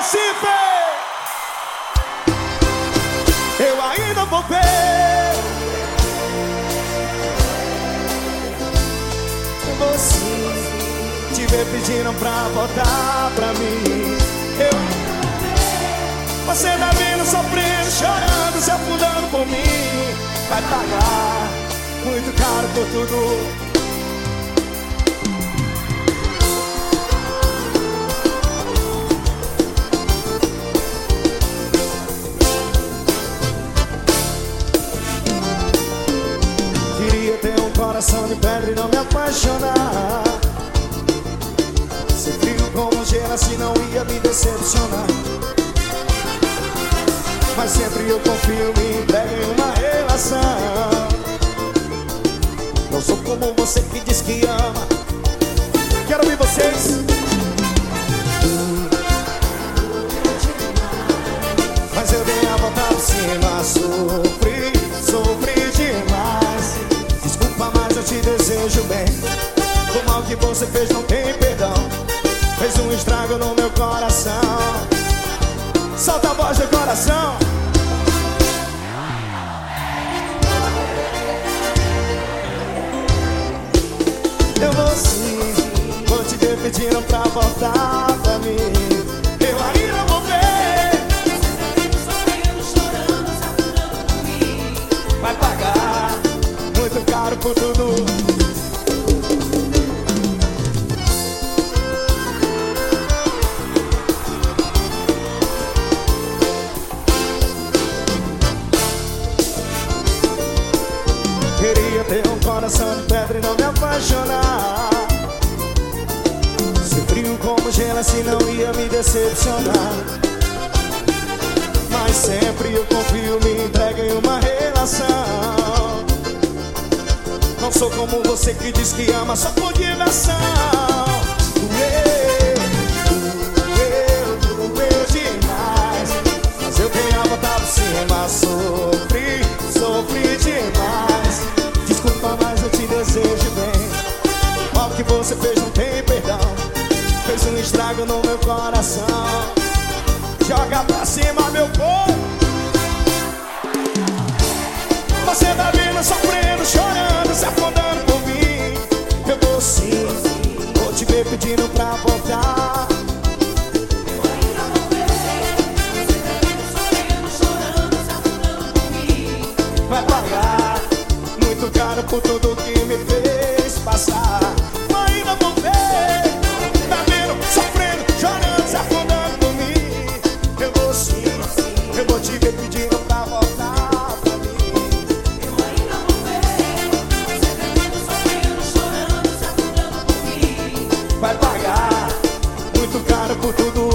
Recife! Eu ainda vou ver Você. Te ver pedindo pra voltar pra mim. Eu você tá vendo sofrendo, chorando, se afundando por mim. Vai pagar muito caro por tudo e não me apaixonar. Ser frio como gelo assim não ia me decepcionar. Mas sempre eu confio, me entrego em uma relação. Não sou como você que diz que ama. Quero ouvir vocês desejo bem. O mal que você fez não tem perdão. Fez um estrago no meu coração. Solta a voz do coração. Eu vou sim Vou te pedindo pra voltar ter um coração de pedra e não me apaixonar Ser frio como gelo assim não ia me decepcionar. Mas sempre eu confio, me entrego em uma relação. Não sou como você que diz que ama só por diversão que você fez não tem perdão. Fez um estrago no meu coração. Joga pra cima, meu povo. Você tá vendo, sofrendo, chorando, se afundando por mim. Eu vou sim, vou te ver pedindo pra voltar. Vai pagar muito caro por tudo muito caro por tudo